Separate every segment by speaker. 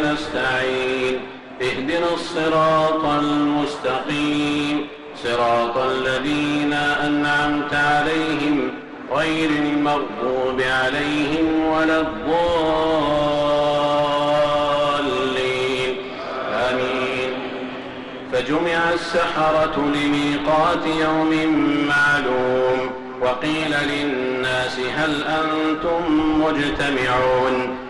Speaker 1: نستعين. اهدنا الصراط المستقيم. صراط الذين أنعمت عليهم غير المغضوب عليهم ولا الضالين. آمين. فجمع السحرة لميقات يوم معلوم. وقيل للناس هل أنتم مجتمعون؟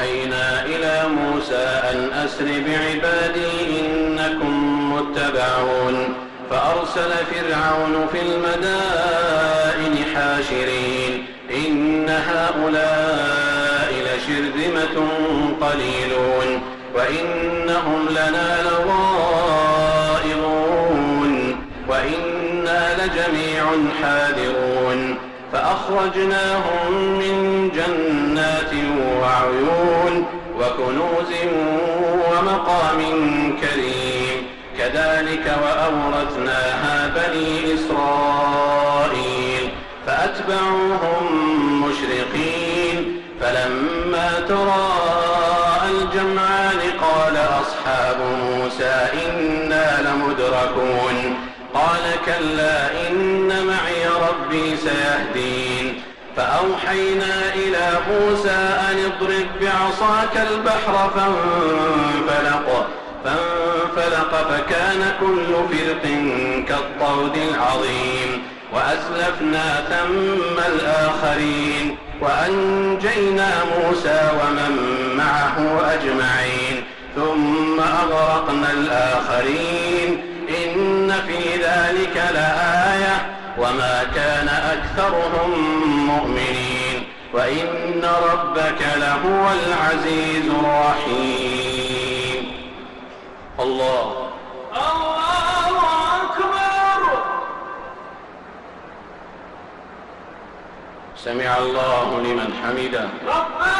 Speaker 1: وأوحينا إلى موسى أن أسر بعبادي إنكم متبعون فأرسل فرعون في المدائن حاشرين. إن هؤلاء لشرذمة قليلون وإنهم لنا لغائظون وإنا لجميع حاذرون. فأخرجناهم من جنات وعيون وكنوز ومقام كريم. كذلك وأورثناها بني إسرائيل. فأتبعوهم مشرقين. فلما تراءى الجمعان قال أصحاب موسى إنا لمدركون. قال كلا إن ربي سيهدين. فأوحينا إلى موسى أن اضرب بعصاك البحر فانفلق. فانفلق فكان كل فرق كالطود العظيم. وأسلفنا ثم الآخرين. وأنجينا موسى ومن معه أجمعين. ثم أغرقنا الآخرين. إن في ذلك لآية وما كان أكثرهم مؤمنين وإن ربك لهو العزيز الرحيم. الله.
Speaker 2: الله أكبر.
Speaker 1: سمع الله لمن حمده.
Speaker 2: ربنا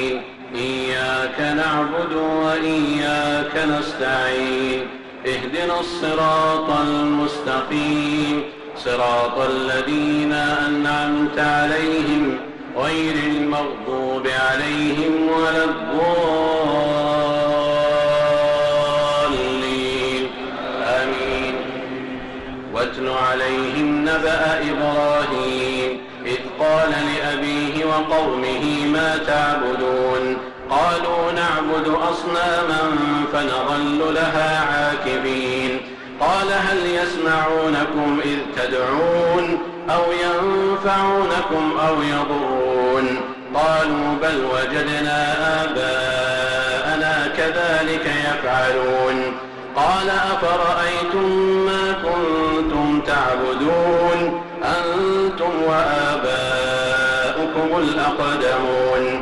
Speaker 1: نعبد وإياك نستعين اهدنا الصراط المستقيم صراط الذين أنعمت عليهم غير المغضوب عليهم ولا الضالين. آمين. واتل عليهم نبأ إبراهيم إذ قال لأبيه وقومه ما تعبدون؟ قالوا نعبد أصناما فنظل لها عاكفين قال هل يسمعونكم إذ تدعون أو ينفعونكم أو يضرون؟ قالوا بل وجدنا آباءنا كذلك يفعلون. قال أفرأيتم ما كنتم تعبدون؟ أنتم وآباؤكم الأقدمون.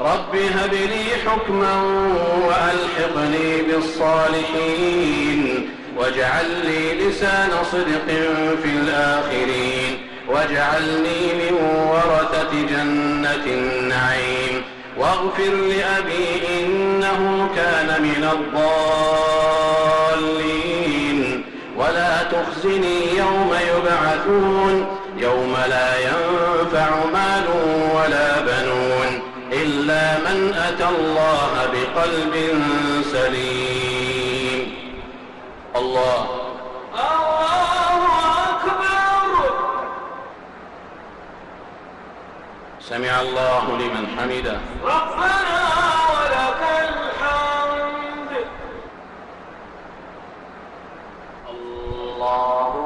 Speaker 1: رب هب لي حكما وألحقني بالصالحين واجعل لي لسان صدق في الآخرين واجعلني من ورثة جنة النعيم واغفر لأبي إنه كان من الضالين ولا تخزني يوم يبعثون يوم لا ينفع مال ولا بنون إلا من أتى الله بقلب سليم. الله.
Speaker 2: الله أكبر.
Speaker 1: سمع الله لمن حمده.
Speaker 2: ربنا ولك الحمد.
Speaker 1: الله
Speaker 2: الله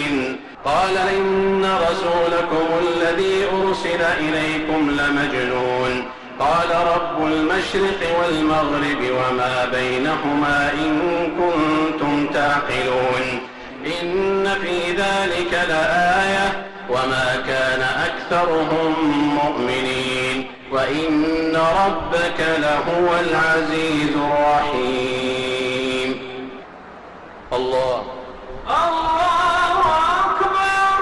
Speaker 1: قال إن رسولكم الذي أرسل إليكم لمجنون. قال رب المشرق والمغرب وما بينهما إن كنتم تعقلون. إن في ذلك لآية وما كان أكثرهم مؤمنين. وإن ربك لهو العزيز الرحيم. الله.
Speaker 2: الله أكبر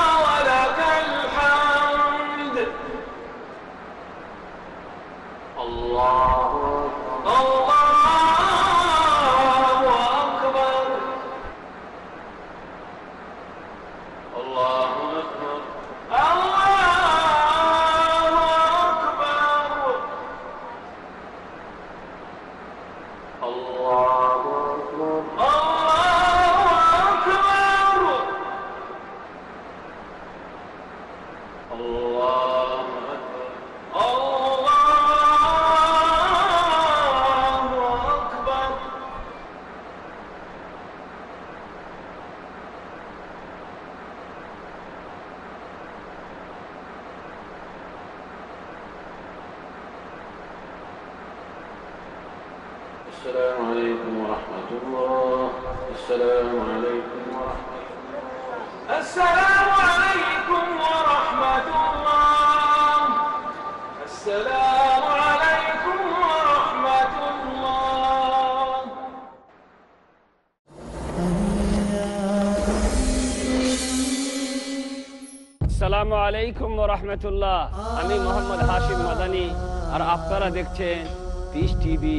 Speaker 1: السلام عليكم ورحمة الله السلام عليكم ورحمة
Speaker 2: السلام عليكم ورحمة الله السلام عليكم ورحمة الله
Speaker 3: আসসালামু আলাইকুম রহমতুল্লাহ আমি মোহাম্মদ হাশিম মাদানি আর আপনারা দেখছেন পিস টিভি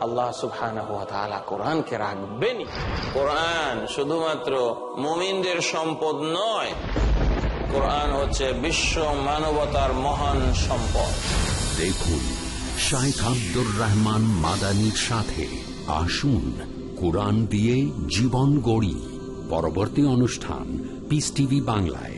Speaker 4: আল্লাহ তাআলা কোরআনকে রাখবেনই। কোরআন শুধুমাত্র মুমিনদের সম্পদ নয়, কোরআন হচ্ছে বিশ্ব মানবতার মহান সম্পদ।
Speaker 5: দেখুন, শাইখ আব্দুর রহমান মাদানির সাথে আসুন, কোরআন দিয়ে জীবন গড়ি। পরবর্তী অনুষ্ঠান পিস টিভি বাংলায়।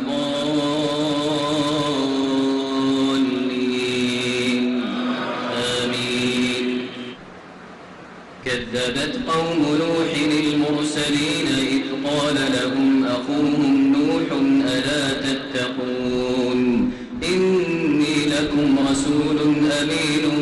Speaker 1: قوم نوح للمرسلين إذ قال لهم أخوهم نوح ألا تتقون إني
Speaker 6: لكم رسول أمين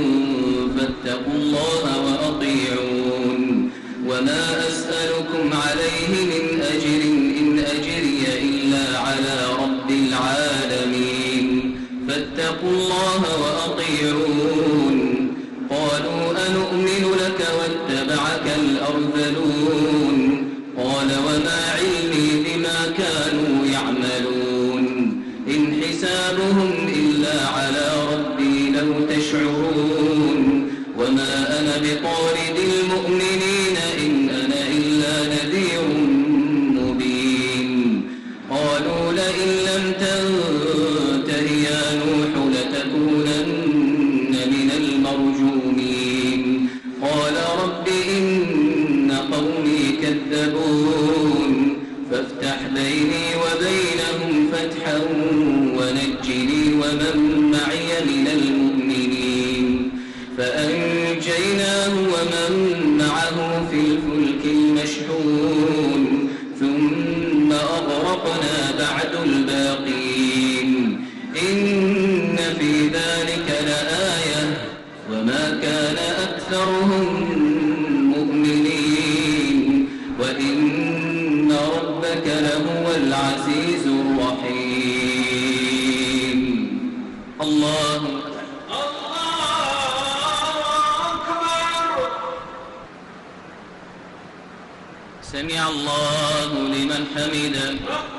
Speaker 6: حمده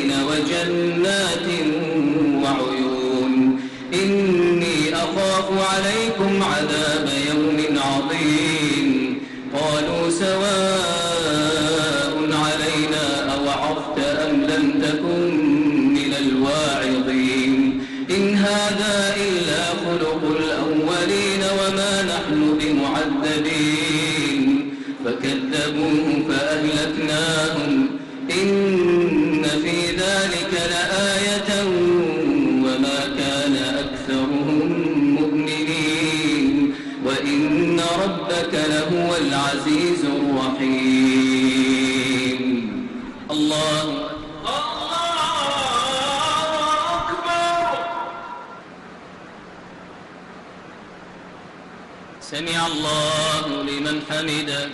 Speaker 6: حمدا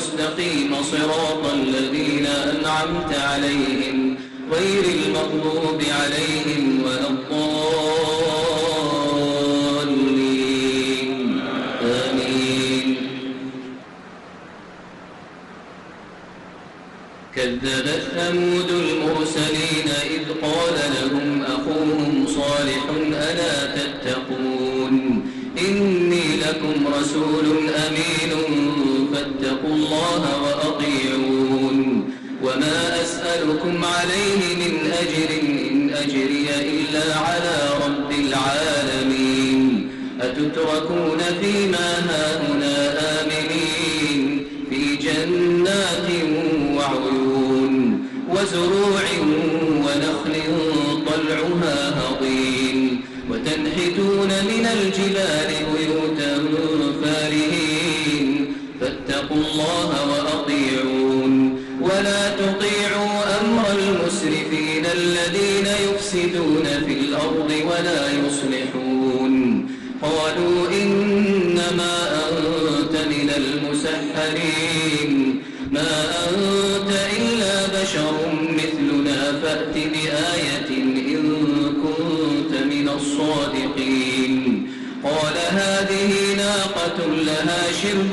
Speaker 6: المستقيم صراط الذين أنعمت عليهم غير المغضوب عليهم ولا الضالين. آمين. كذبت ثمود المرسلين إذ قال لهم أخوهم صالح ألا تتقون إني لكم رسول أمين فاتقوا الله وأطيعون. وما أسألكم عليه من أجر إن أجري إلا على رب العالمين. أتتركون فيما هاهنا آمنين. في جنات وعيون وزروع ونخل طلعها هضيم. وتنحتون من الجبال بيوتا فاتقوا الله وأطيعون ولا تطيعوا أمر المسرفين الذين يفسدون في الأرض ولا يصلحون قالوا إنما أنت من المسحرين ما أنت إلا بشر مثلنا فأت بآية إن كنت من الصادقين قال هذه ناقة لها شرب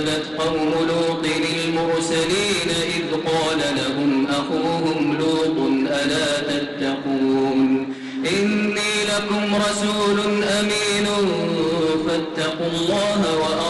Speaker 6: كذبت قوم لوط المرسلين إذ قال لهم أخوهم لوط ألا تتقون إني لكم رسول أمين فاتقوا الله وأطيعون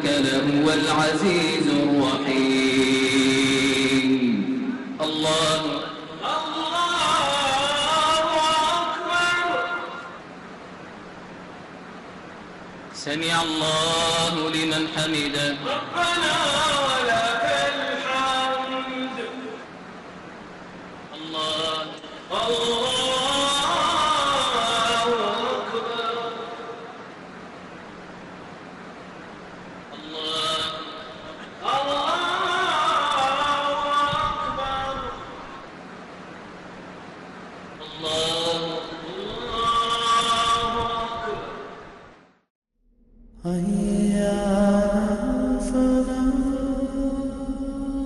Speaker 6: ربك لهو العزيز الرحيم.
Speaker 2: الله أكبر.
Speaker 6: سمع الله لمن حمده.
Speaker 2: ربنا